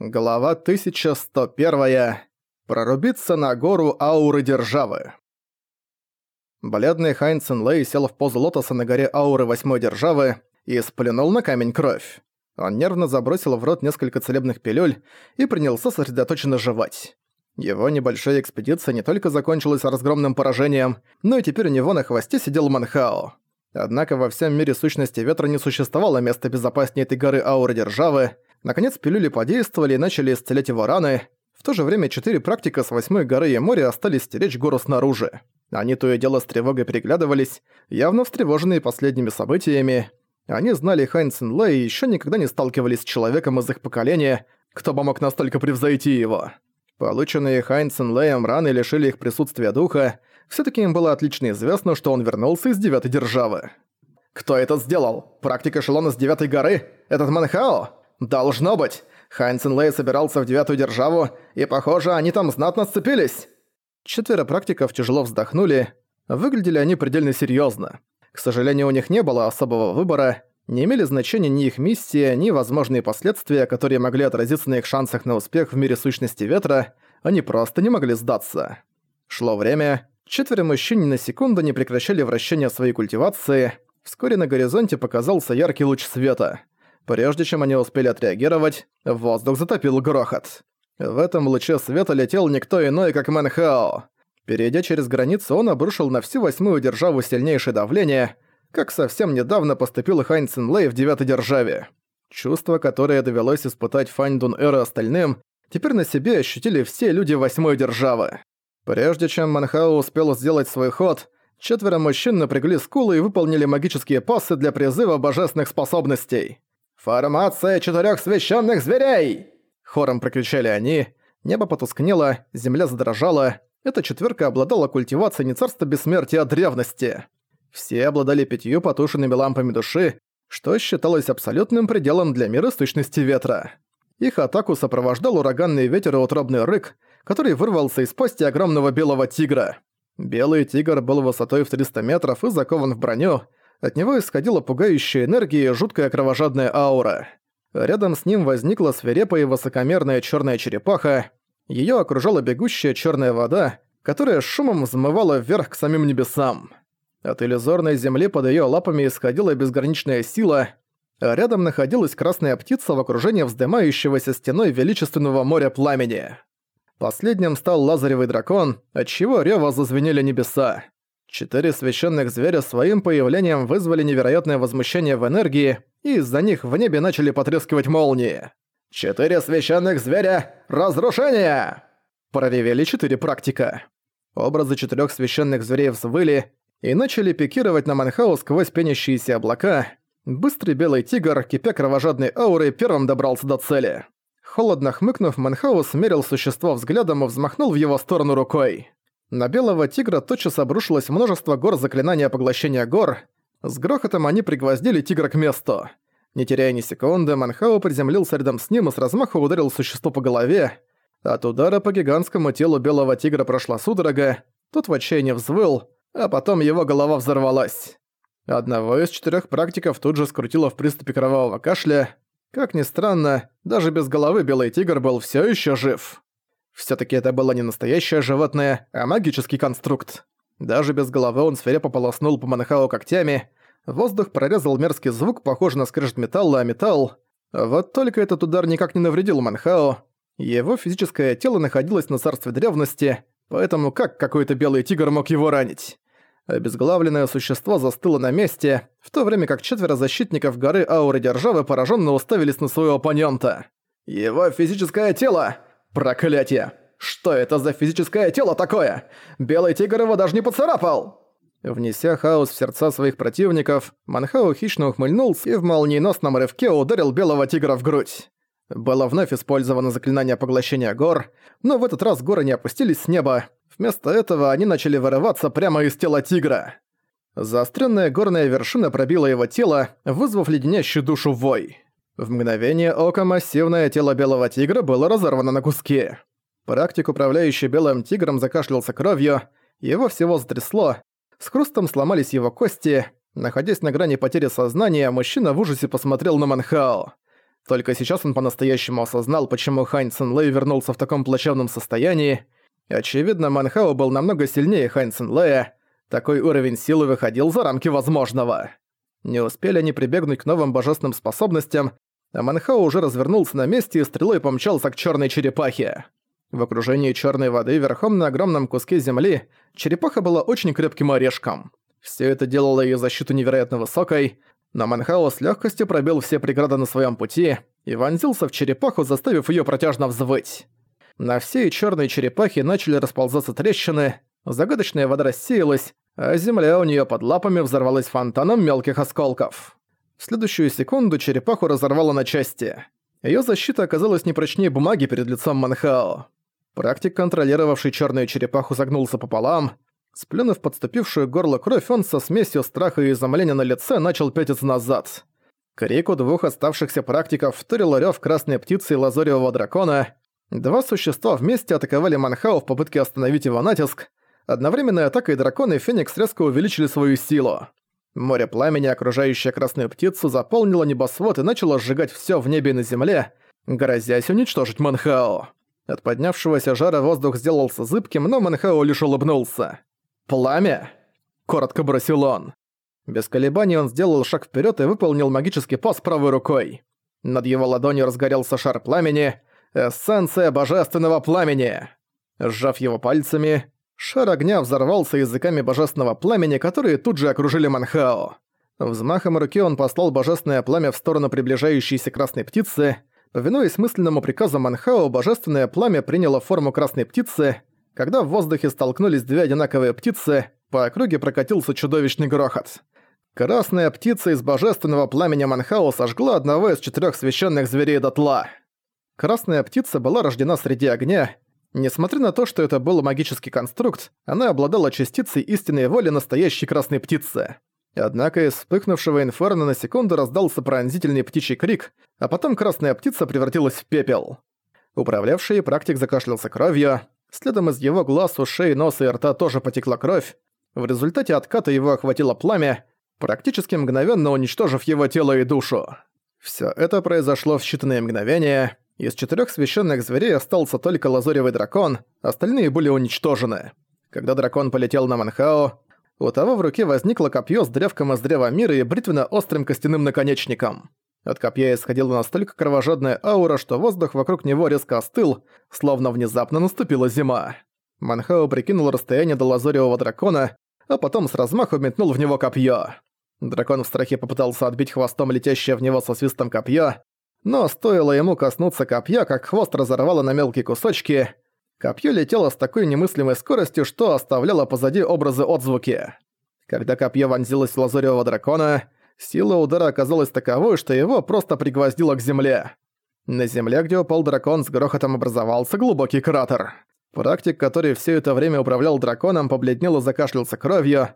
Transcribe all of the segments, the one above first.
Глава 1101. Прорубиться на гору ауры державы. Бледный Хайнсен Лэй сел в позу лотоса на горе ауры восьмой державы и сплюнул на камень кровь. Он нервно забросил в рот несколько целебных пилюль и принялся сосредоточенно жевать. Его небольшая экспедиция не только закончилась разгромным поражением, но и теперь у него на хвосте сидел Манхао. Однако во всем мире сущности ветра не существовало места безопаснее этой горы ауры державы, Наконец пилюли подействовали и начали исцелять его раны. В то же время четыре практика с восьмой горы и моря остались стеречь гору снаружи. Они то и дело с тревогой приглядывались, явно встревоженные последними событиями. Они знали Хайн Цинлэ и ещё никогда не сталкивались с человеком из их поколения, кто бы мог настолько превзойти его. Полученные Хайн Цинлэем раны лишили их присутствия духа, всё-таки им было отлично известно, что он вернулся из Девятой Державы. «Кто это сделал? Практик эшелона с Девятой горы? Этот Манхао?» «Должно быть! Хайнсен Лэй собирался в Девятую Державу, и, похоже, они там знатно сцепились!» Четверо практиков тяжело вздохнули. Выглядели они предельно серьезно. К сожалению, у них не было особого выбора, не имели значения ни их миссия, ни возможные последствия, которые могли отразиться на их шансах на успех в мире сущности ветра, они просто не могли сдаться. Шло время, четверо мужчин на секунду не прекращали вращение своей культивации, вскоре на горизонте показался яркий луч света — Прежде чем они успели отреагировать, воздух затопил грохот. В этом луче света летел никто иной, как Мэнхао. Перейдя через границу, он обрушил на всю восьмую державу сильнейшее давление, как совсем недавно поступил Хайн Цинлэй в девятой державе. Чувство, которое довелось испытать Фаньдун Эр и остальным, теперь на себе ощутили все люди восьмой державы. Прежде чем Манхао успел сделать свой ход, четверо мужчин напрягли скулы и выполнили магические пассы для призыва божественных способностей. «Формация четырёх священных зверей!» Хором прокричали они. Небо потускнело, земля задрожала. Эта четверка обладала культивацией не царства бессмертия, а древности. Все обладали пятью потушенными лампами души, что считалось абсолютным пределом для мира сущности ветра. Их атаку сопровождал ураганный ветер и утробный рык, который вырвался из пасти огромного белого тигра. Белый тигр был высотой в 300 метров и закован в броню, от него исходила пугающая энергия и жуткая кровожадная аура. Рядом с ним возникла свирепая и высокомерная черная черепаха. Ее окружала бегущая черная вода, которая шумом взмывала вверх к самим небесам. От иллюзорной земли под ее лапами исходила безграничная сила, а рядом находилась красная птица в окружении вздымающегося стеной величественного моря пламени. Последним стал лазаревый дракон, отчего рёва зазвенели небеса. Четыре священных зверя своим появлением вызвали невероятное возмущение в энергии, и из-за них в небе начали потрескивать молнии. «Четыре священных зверя! Разрушение!» Проревели четыре практика. Образы четырех священных зверей взвыли и начали пикировать на Манхау сквозь пенящиеся облака. Быстрый белый тигр, кипя кровожадной аурой, первым добрался до цели. Холодно хмыкнув, Манхаус смерил существо взглядом и взмахнул в его сторону рукой. На белого тигра тотчас обрушилось множество гор заклинания поглощения гор. С грохотом они пригвоздили тигра к месту. Не теряя ни секунды, Манхао приземлился рядом с ним и с размаху ударил существо по голове. От удара по гигантскому телу белого тигра прошла судорога, тот в отчаянии взвыл, а потом его голова взорвалась. Одного из четырех практиков тут же скрутило в приступе кровавого кашля. Как ни странно, даже без головы белый тигр был все еще жив. Всё-таки это было не настоящее животное, а магический конструкт. Даже без головы он свирепо полоснул по Манахау когтями. Воздух прорезал мерзкий звук, похожий на скрежет металла, а металл... Вот только этот удар никак не навредил Манхао. Его физическое тело находилось на царстве древности, поэтому как какой-то белый тигр мог его ранить? Обезглавленное существо застыло на месте, в то время как четверо защитников горы Ауры Державы пораженно уставились на своего оппонента. «Его физическое тело! Проклятие! Что это за физическое тело такое? Белый тигр его даже не поцарапал!» Внеся хаос в сердца своих противников, Манхао хищно ухмыльнулся и в молниеносном рывке ударил белого тигра в грудь. Было вновь использовано заклинание поглощения гор, но в этот раз горы не опустились с неба. Вместо этого они начали вырываться прямо из тела тигра. Заостренная горная вершина пробила его тело, вызвав леденящую душу вой. В мгновение ока массивное тело белого тигра было разорвано на куски. Практик, управляющий белым тигром, закашлялся кровью, его всего затрясло, с хрустом сломались его кости. Находясь на грани потери сознания, мужчина в ужасе посмотрел на Манхао. Только сейчас он по-настоящему осознал, почему Хань Цинлэй вернулся в таком плачевном состоянии. Очевидно, Манхао был намного сильнее Хань Цинлэя. Такой уровень силы выходил за рамки возможного. Не успели они прибегнуть к новым божественным способностям, Манхао уже развернулся на месте и стрелой помчался к черной черепахе. В окружении черной воды верхом на огромном куске земли черепаха была очень крепким орешком. Все это делало ее защиту невероятно высокой, но Манхао с легкостью пробил все преграды на своем пути и вонзился в черепаху, заставив ее протяжно взвыть. На всей черной черепахе начали расползаться трещины, загадочная вода рассеялась, а земля у нее под лапами взорвалась фонтаном мелких осколков. В следующую секунду черепаху разорвало на части. Ее защита оказалась не прочнее бумаги перед лицом Манхао. Практик, контролировавший черную черепаху, загнулся пополам, Сплюнув подступившую горло кровь, он со смесью страха и изумления на лице начал пятиться назад. Крику двух оставшихся практиков вторил рёв красной птицы и лазоревого дракона. Два существа вместе атаковали Манхау в попытке остановить его натиск. Одновременной атакой дракона и Феникс резко увеличили свою силу. Море пламени, окружающее красную птицу, заполнило небосвод и начало сжигать всё в небе и на земле, грозясь уничтожить Манхао. От поднявшегося жара воздух сделался зыбким, но Манхао лишь улыбнулся. «Пламя!» – коротко бросил он. Без колебаний он сделал шаг вперед и выполнил магический пас правой рукой. Над его ладонью разгорелся шар пламени, эссенция божественного пламени. Сжав его пальцами, шар огня взорвался языками божественного пламени, которые тут же окружили Манхао. Взмахом руки он послал божественное пламя в сторону приближающейся красной птицы. Повинуясь мысленному приказу Манхао, божественное пламя приняло форму красной птицы, когда в воздухе столкнулись две одинаковые птицы, по округе прокатился чудовищный грохот. Красная птица из божественного пламени Манхау сожгла одного из четырех священных зверей дотла. Красная птица была рождена среди огня. Несмотря на то, что это был магический конструкт, она обладала частицей истинной воли настоящей красной птицы. Однако из вспыхнувшего инферно на секунду раздался пронзительный птичий крик, а потом красная птица превратилась в пепел. Управлявший практик закашлялся кровью, Следом из его глаз, ушей, носа и рта тоже потекла кровь. В результате отката его охватило пламя, практически мгновенно уничтожив его тело и душу. Всё это произошло в считанные мгновения. Из четырёх священных зверей остался только лазуревый дракон, остальные были уничтожены. Когда дракон полетел на Манхао, у того в руке возникло копье с древком из древа мира и бритвенно-острым костяным наконечником. От копья исходила настолько кровожадная аура, что воздух вокруг него резко остыл, словно внезапно наступила зима. Манхао прикинул расстояние до лазоревого дракона, а потом с размаху метнул в него копье. Дракон в страхе попытался отбить хвостом летящее в него со свистом копье, но стоило ему коснуться копья, как хвост разорвало на мелкие кусочки. Копье летело с такой немыслимой скоростью, что оставляло позади образы отзвуки. Когда копье вонзилось в лазуревого дракона, Сила удара оказалась таковой, что его просто пригвоздило к земле. На земле, где упал дракон, с грохотом образовался глубокий кратер. Практик, который все это время управлял драконом, побледнел и закашлялся кровью.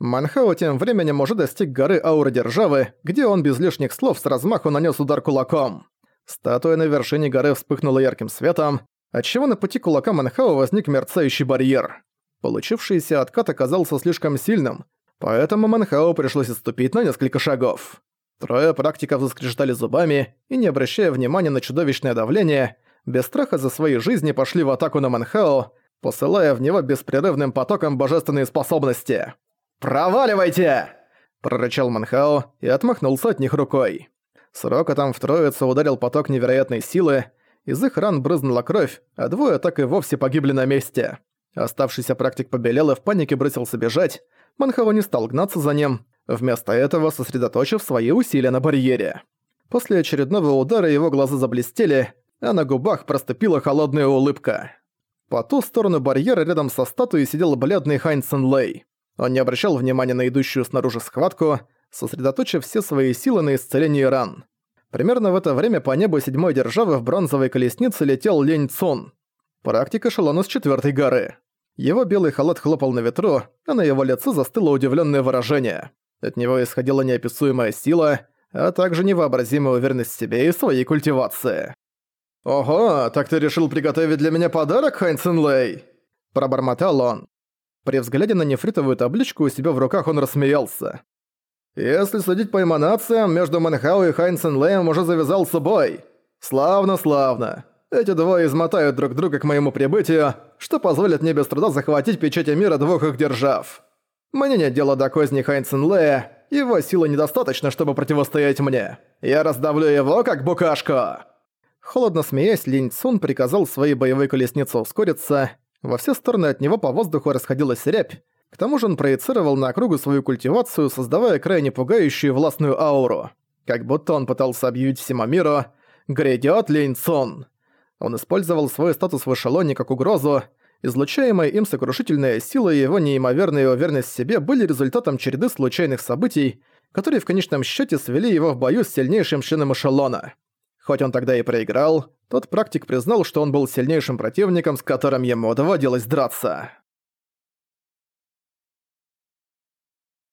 Манхао тем временем уже достиг горы Ауры Державы, где он без лишних слов с размаху нанес удар кулаком. Статуя на вершине горы вспыхнула ярким светом, отчего на пути кулака Манхао возник мерцающий барьер. Получившийся откат оказался слишком сильным, Поэтому Манхау пришлось отступить на несколько шагов. Трое практиков заскрежетали зубами и, не обращая внимания на чудовищное давление, без страха за свои жизни пошли в атаку на Манхао, посылая в него беспрерывным потоком божественные способности. «Проваливайте!» – прорычал Манхао и отмахнулся от них рукой. С рокотом в троицу ударил поток невероятной силы, из их ран брызнула кровь, а двое так и вовсе погибли на месте. Оставшийся практик побелел и в панике бросился бежать, Манхао не стал гнаться за ним, вместо этого сосредоточив свои усилия на барьере. После очередного удара его глаза заблестели, а на губах проступила холодная улыбка. По ту сторону барьера рядом со статуей сидел бледный Хайн Сен Лэй. Он не обращал внимания на идущую снаружи схватку, сосредоточив все свои силы на исцелении ран. Примерно в это время по небу седьмой державы в бронзовой колеснице летел Лень Цун. Практика эшелона с четвертой горы. Его белый халат хлопал на ветру, а на его лице застыло удивленное выражение. От него исходила неописуемая сила, а также невообразимая уверенность в себе и своей культивации. «Ого, так ты решил приготовить для меня подарок, Хайн Лэй?» Пробормотал он. При взгляде на нефритовую табличку у себя в руках он рассмеялся. Если судить по эманациям, между Манхау и Хайнсен Лэем уже завязался бой. Славно, славно. Эти двое измотают друг друга к моему прибытию, что позволит мне без труда захватить печати мира двух их держав. Мне нет дела до козни Хайнсен Лэя, его силы недостаточно, чтобы противостоять мне. Я раздавлю его, как букашку!» Холодно смеясь, Линь Цун приказал своей боевой колеснице ускориться. Во все стороны от него по воздуху расходилась рябь. К тому же он проецировал на округу свою культивацию, создавая крайне пугающую властную ауру. Как будто он пытался объявить всему миру «Грядёт Цун!». Он использовал свой статус в эшелоне как угрозу, Излучаемая им сокрушительная сила и его неимоверная уверенность в себе были результатом череды случайных событий, которые в конечном счете свели его в бою с сильнейшим членом эшелона. Хоть он тогда и проиграл, тот практик признал, что он был сильнейшим противником, с которым ему доводилось драться.